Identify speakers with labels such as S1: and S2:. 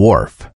S1: dwarf.